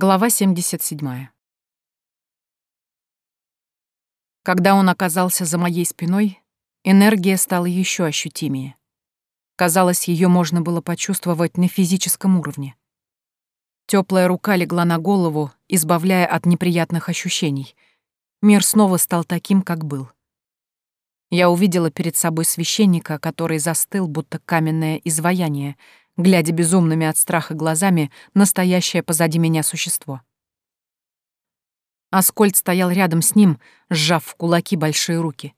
Глава 77. Когда он оказался за моей спиной, энергия стала еще ощутимее. Казалось, ее можно было почувствовать на физическом уровне. Теплая рука легла на голову, избавляя от неприятных ощущений. Мир снова стал таким, как был. Я увидела перед собой священника, который застыл, будто каменное изваяние — глядя безумными от страха глазами настоящее позади меня существо. Аскольд стоял рядом с ним, сжав в кулаки большие руки.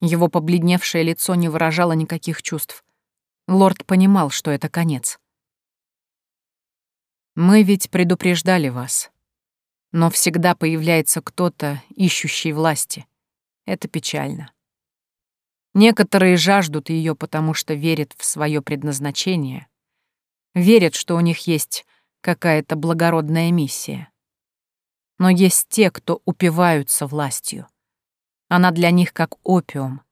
Его побледневшее лицо не выражало никаких чувств. Лорд понимал, что это конец. «Мы ведь предупреждали вас. Но всегда появляется кто-то, ищущий власти. Это печально. Некоторые жаждут ее, потому что верят в свое предназначение, верят, что у них есть какая-то благородная миссия. Но есть те, кто упиваются властью. Она для них как опиум.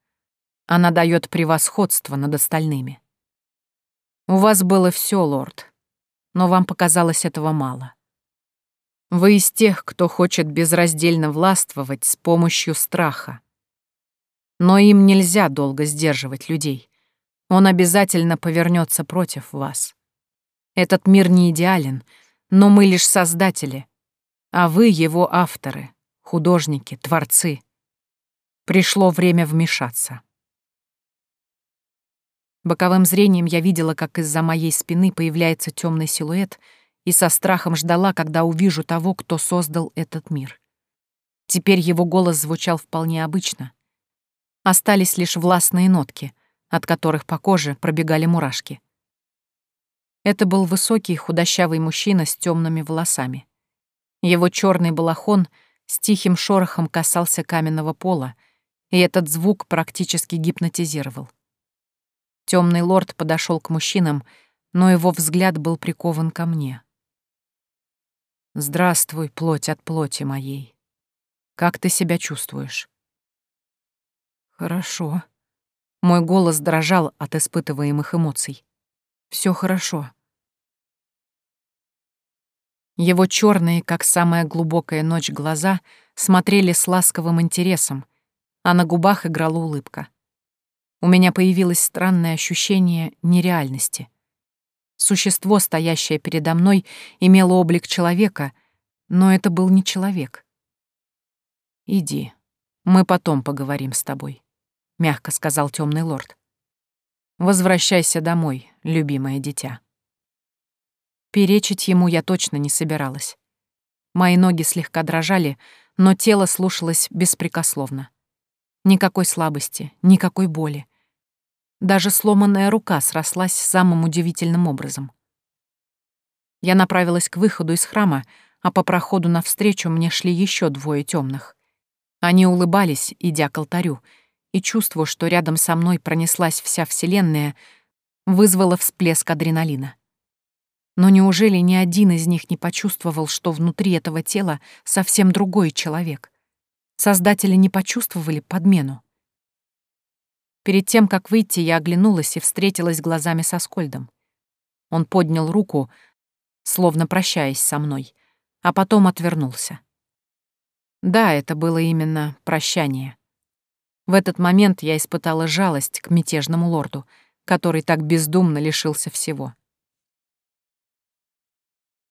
Она дает превосходство над остальными. У вас было все, лорд, но вам показалось этого мало. Вы из тех, кто хочет безраздельно властвовать с помощью страха. Но им нельзя долго сдерживать людей. Он обязательно повернется против вас. Этот мир не идеален, но мы лишь создатели, а вы его авторы, художники, творцы. Пришло время вмешаться. Боковым зрением я видела, как из-за моей спины появляется темный силуэт, и со страхом ждала, когда увижу того, кто создал этот мир. Теперь его голос звучал вполне обычно. Остались лишь властные нотки, от которых по коже пробегали мурашки. Это был высокий худощавый мужчина с темными волосами. Его черный балахон с тихим шорохом касался каменного пола, и этот звук практически гипнотизировал. Темный лорд подошел к мужчинам, но его взгляд был прикован ко мне. «Здравствуй, плоть от плоти моей. Как ты себя чувствуешь?» «Хорошо». Мой голос дрожал от испытываемых эмоций. Все хорошо. Его черные, как самая глубокая ночь, глаза смотрели с ласковым интересом, а на губах играла улыбка. У меня появилось странное ощущение нереальности. Существо, стоящее передо мной, имело облик человека, но это был не человек. «Иди, мы потом поговорим с тобой», — мягко сказал темный лорд. «Возвращайся домой, любимое дитя». Перечить ему я точно не собиралась. Мои ноги слегка дрожали, но тело слушалось беспрекословно. Никакой слабости, никакой боли. Даже сломанная рука срослась самым удивительным образом. Я направилась к выходу из храма, а по проходу навстречу мне шли еще двое темных. Они улыбались, идя к алтарю, и чувство, что рядом со мной пронеслась вся Вселенная, вызвало всплеск адреналина. Но неужели ни один из них не почувствовал, что внутри этого тела совсем другой человек? Создатели не почувствовали подмену. Перед тем, как выйти, я оглянулась и встретилась глазами со Скольдом. Он поднял руку, словно прощаясь со мной, а потом отвернулся. Да, это было именно прощание. В этот момент я испытала жалость к мятежному лорду, который так бездумно лишился всего.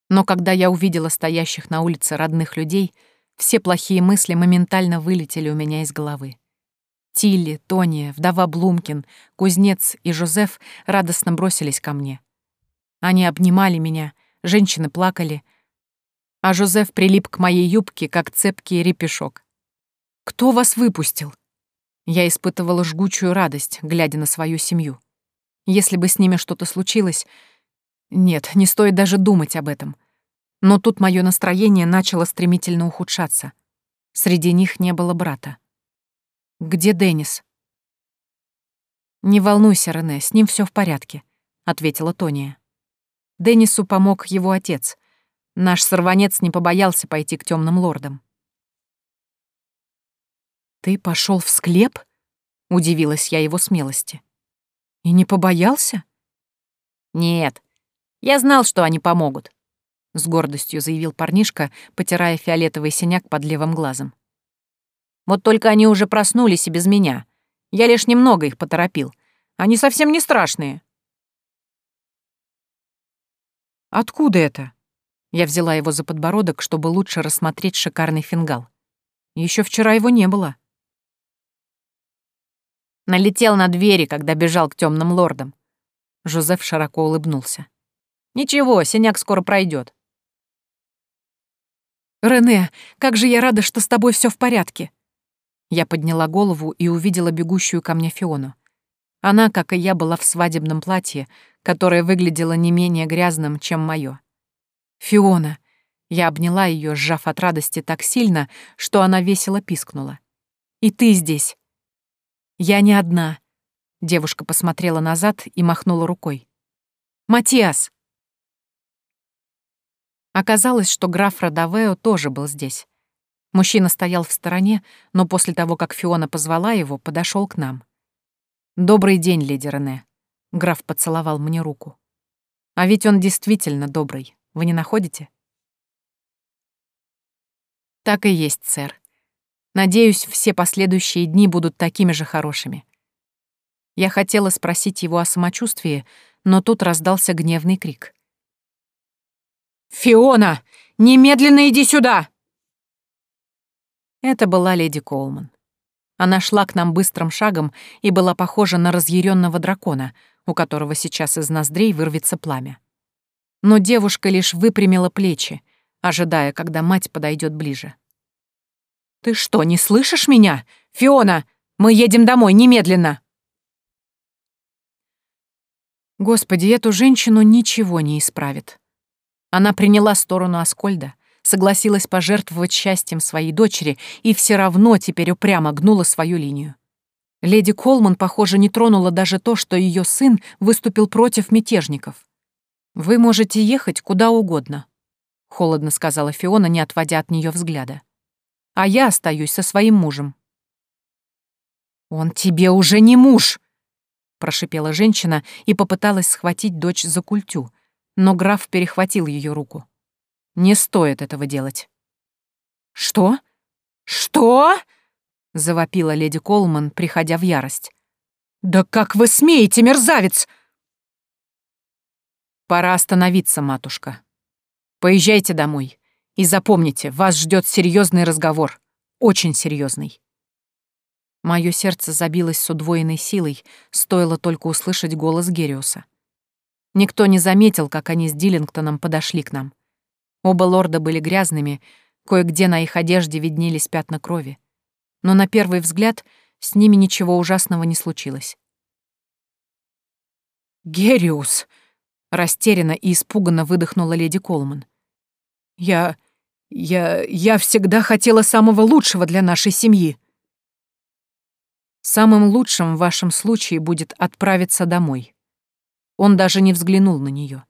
Но когда я увидела стоящих на улице родных людей, все плохие мысли моментально вылетели у меня из головы. Тилли, Тония, вдова Блумкин, кузнец и Жозеф радостно бросились ко мне. Они обнимали меня, женщины плакали, а Жозеф прилип к моей юбке, как цепкий репешок. «Кто вас выпустил?» Я испытывала жгучую радость, глядя на свою семью. Если бы с ними что-то случилось, нет, не стоит даже думать об этом. Но тут мое настроение начало стремительно ухудшаться. Среди них не было брата. «Где Деннис?» «Не волнуйся, Рене, с ним все в порядке», — ответила Тония. Деннису помог его отец. Наш сорванец не побоялся пойти к темным лордам. «Ты пошел в склеп?» — удивилась я его смелости. «И не побоялся?» «Нет, я знал, что они помогут. С гордостью заявил парнишка, потирая фиолетовый синяк под левым глазом. «Вот только они уже проснулись и без меня. Я лишь немного их поторопил. Они совсем не страшные». «Откуда это?» Я взяла его за подбородок, чтобы лучше рассмотреть шикарный фингал. Еще вчера его не было. Налетел на двери, когда бежал к темным лордам. Жозеф широко улыбнулся. «Ничего, синяк скоро пройдет. «Рене, как же я рада, что с тобой все в порядке!» Я подняла голову и увидела бегущую ко мне Фиону. Она, как и я, была в свадебном платье, которое выглядело не менее грязным, чем мое. «Фиона!» Я обняла ее, сжав от радости так сильно, что она весело пискнула. «И ты здесь!» «Я не одна!» Девушка посмотрела назад и махнула рукой. «Матиас!» Оказалось, что граф Родавео тоже был здесь. Мужчина стоял в стороне, но после того, как Фиона позвала его, подошел к нам. «Добрый день, леди Рене». Граф поцеловал мне руку. «А ведь он действительно добрый, вы не находите?» «Так и есть, сэр. Надеюсь, все последующие дни будут такими же хорошими». Я хотела спросить его о самочувствии, но тут раздался гневный крик. «Фиона, немедленно иди сюда!» Это была леди Колман. Она шла к нам быстрым шагом и была похожа на разъяренного дракона, у которого сейчас из ноздрей вырвется пламя. Но девушка лишь выпрямила плечи, ожидая, когда мать подойдет ближе. «Ты что, не слышишь меня? Фиона, мы едем домой немедленно!» Господи, эту женщину ничего не исправит. Она приняла сторону Аскольда, согласилась пожертвовать счастьем своей дочери и все равно теперь упрямо гнула свою линию. Леди Колман, похоже, не тронула даже то, что ее сын выступил против мятежников. «Вы можете ехать куда угодно», — холодно сказала Фиона, не отводя от нее взгляда. «А я остаюсь со своим мужем». «Он тебе уже не муж!» — прошипела женщина и попыталась схватить дочь за культю, но граф перехватил ее руку. «Не стоит этого делать». «Что? Что?» — завопила леди Колман, приходя в ярость. «Да как вы смеете, мерзавец!» «Пора остановиться, матушка. Поезжайте домой. И запомните, вас ждет серьезный разговор. Очень серьезный. Мое сердце забилось с удвоенной силой, стоило только услышать голос Гериуса. Никто не заметил, как они с Диллингтоном подошли к нам. Оба лорда были грязными, кое-где на их одежде виднелись пятна крови. Но на первый взгляд с ними ничего ужасного не случилось. «Гериус!» — растерянно и испуганно выдохнула леди Колман. «Я... я... я всегда хотела самого лучшего для нашей семьи». «Самым лучшим в вашем случае будет отправиться домой», он даже не взглянул на нее.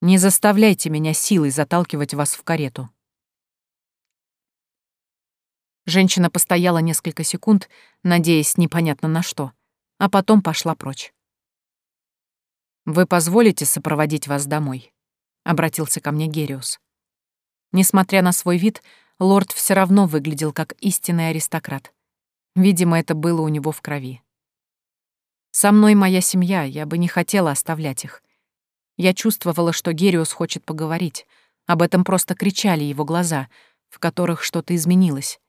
«Не заставляйте меня силой заталкивать вас в карету». Женщина постояла несколько секунд, надеясь непонятно на что, а потом пошла прочь. «Вы позволите сопроводить вас домой?» — обратился ко мне Гериус. Несмотря на свой вид, лорд все равно выглядел как истинный аристократ. Видимо, это было у него в крови. Со мной моя семья, я бы не хотела оставлять их. Я чувствовала, что Гериус хочет поговорить. Об этом просто кричали его глаза, в которых что-то изменилось.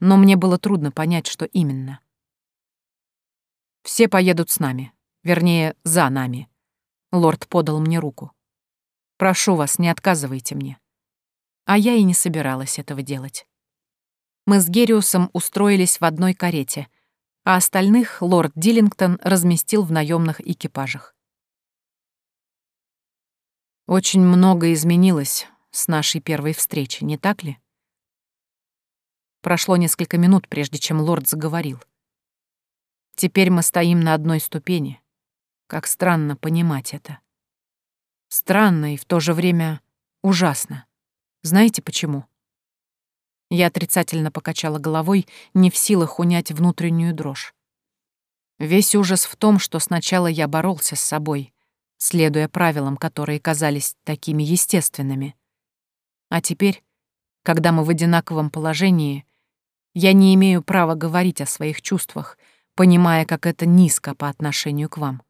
Но мне было трудно понять, что именно. «Все поедут с нами. Вернее, за нами». Лорд подал мне руку. «Прошу вас, не отказывайте мне». А я и не собиралась этого делать. Мы с Гериусом устроились в одной карете — а остальных лорд Диллингтон разместил в наемных экипажах. Очень много изменилось с нашей первой встречи, не так ли? Прошло несколько минут, прежде чем лорд заговорил. Теперь мы стоим на одной ступени. Как странно понимать это. Странно и в то же время ужасно. Знаете почему? Я отрицательно покачала головой, не в силах унять внутреннюю дрожь. Весь ужас в том, что сначала я боролся с собой, следуя правилам, которые казались такими естественными, А теперь, когда мы в одинаковом положении, я не имею права говорить о своих чувствах, понимая, как это низко по отношению к вам.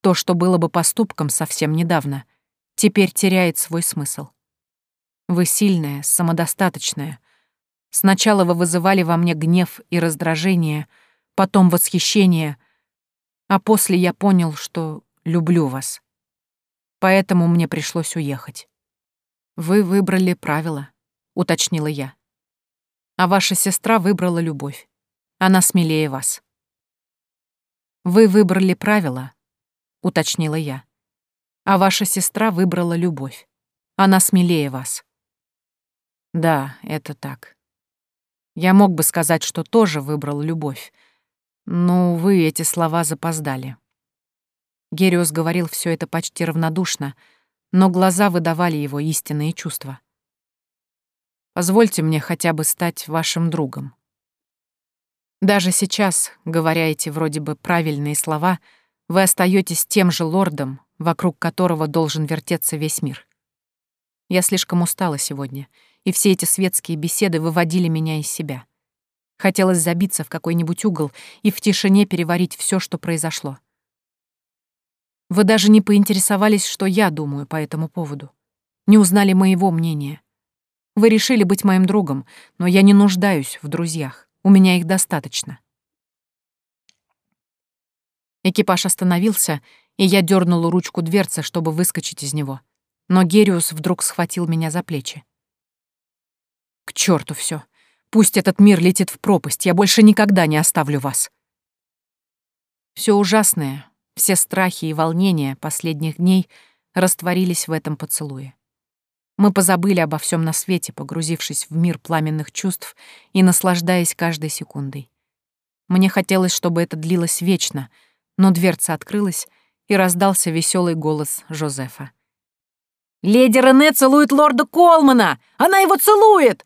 То, что было бы поступком совсем недавно, теперь теряет свой смысл. Вы сильная, самодостаточная. Сначала вы вызывали во мне гнев и раздражение, потом восхищение, а после я понял, что люблю вас. Поэтому мне пришлось уехать. Вы выбрали правила, уточнила я. А ваша сестра выбрала любовь. Она смелее вас. Вы выбрали правила, уточнила я. А ваша сестра выбрала любовь. Она смелее вас. Да, это так. Я мог бы сказать, что тоже выбрал любовь, но, увы, эти слова запоздали. Гериус говорил все это почти равнодушно, но глаза выдавали его истинные чувства. «Позвольте мне хотя бы стать вашим другом». Даже сейчас, говоря эти вроде бы правильные слова, вы остаетесь тем же лордом, вокруг которого должен вертеться весь мир. Я слишком устала сегодня, и все эти светские беседы выводили меня из себя. Хотелось забиться в какой-нибудь угол и в тишине переварить все, что произошло. Вы даже не поинтересовались, что я думаю по этому поводу. Не узнали моего мнения. Вы решили быть моим другом, но я не нуждаюсь в друзьях. У меня их достаточно. Экипаж остановился, и я дернула ручку дверцы, чтобы выскочить из него. Но Гериус вдруг схватил меня за плечи. «К черту все! Пусть этот мир летит в пропасть, я больше никогда не оставлю вас!» Все ужасное, все страхи и волнения последних дней растворились в этом поцелуе. Мы позабыли обо всем на свете, погрузившись в мир пламенных чувств и наслаждаясь каждой секундой. Мне хотелось, чтобы это длилось вечно, но дверца открылась, и раздался веселый голос Жозефа. «Леди Рене целует лорда Колмана! Она его целует!»